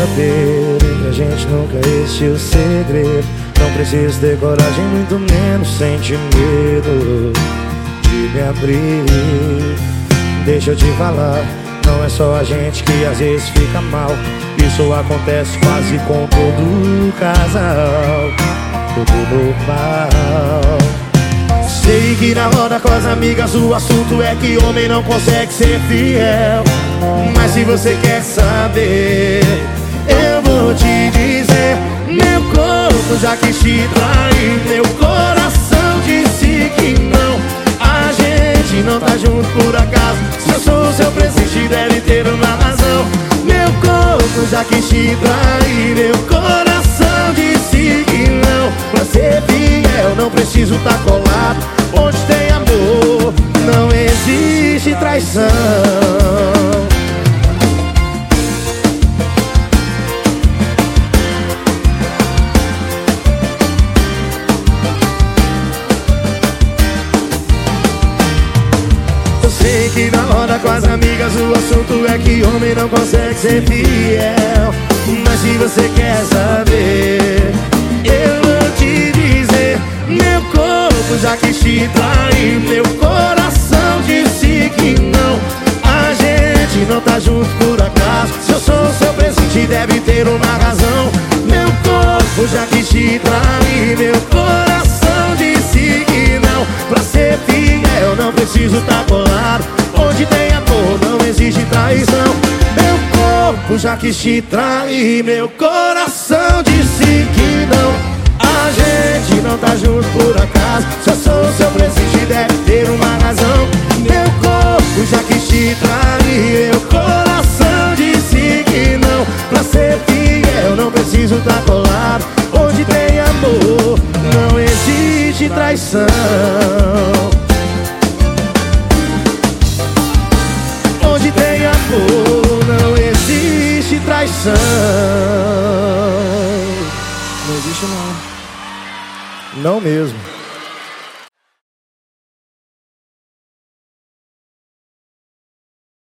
saber Entre a gente nunca existiu segredo. Não preciso ter coragem, muito menos sentir medo De me abrir. Deixa eu te falar Não é só a gente que às vezes fica mal. Isso acontece quase com todo casal Tudo normal. Sei que na roda com as amigas o assunto é que homem não consegue ser fiel. Mas se você quer saber, já quis te trair, meu coração disse que não. A gente não tá junto por acaso, se eu sou seu presente deve ter uma razão. Meu corpo já quis te trair, meu coração disse que não. Pra ser fiel não preciso tá colado. Onde tem amor, não existe traição. Sei que na roda com as amigas o assunto é que homem não consegue ser fiel. Mas se você quer saber, eu vou te dizer, meu corpo já quis te trair Meu coração disse que não. A gente não tá junto por acaso. Se eu sou seu presente deve ter uma razão. Meu corpo já quis te trair Meu coração disse que não. Pra ser fiel não preciso tá colado traição Meu corpo já quis te trair Meu coração disse que não. A gente não tá junto por acaso Se eu sou seu presente deve ter uma razão. Meu corpo já quis te trair Meu coração disse que não. Pra ser fiel não preciso tá colado. Onde tem amor não existe traição amor não existe traição Não existe não. Não mesmo.